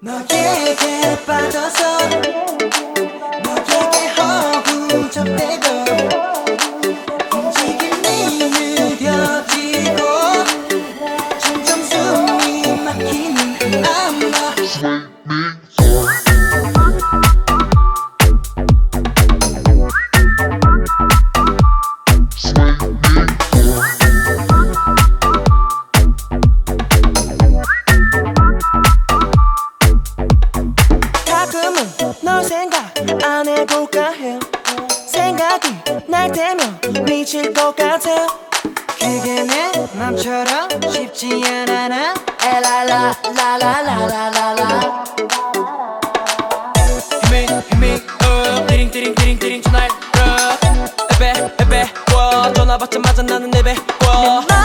너에게 빠져서 너에게 허우적대고 움직임이 느려지고 점점 숨이 막히는 아마 해볼까 해. 생각이 날 때면 미칠 것 같아. 그게 내 맘처럼 쉽지 않아 나. me, hit me up 띠링 띠링 띠링 띠링 전화를 에베 에베 와 전화 받자마자 나는 에베 와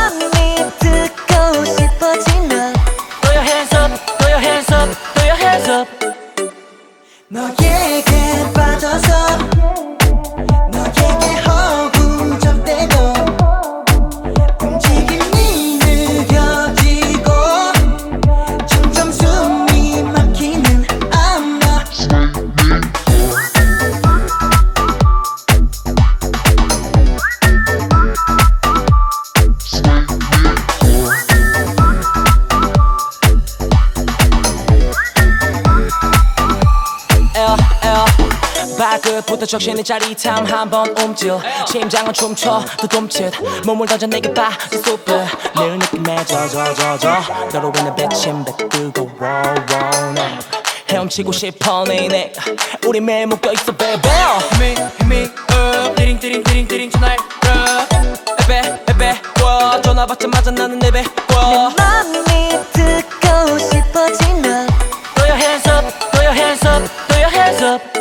발끝부터 적신의 짜릿함 한번 움찔. 심장은 춤춰 또 둠칫. 몸을 던져 내게 빠진 super 늘 느낌에 젖어져져 너로 인해 백신 백 뜨거워 나 헤엄치고 싶어 내내 우리 매일 묶여있어 baby. Hit me, hit me up 띠링 띠링 띠링 띠링 전화를 에베 에베 와. 전화 받자마자 나는 에베 와. 맘이 듣고 싶어지면 Throw your hands up, throw your hands up, throw your hands up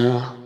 Yeah.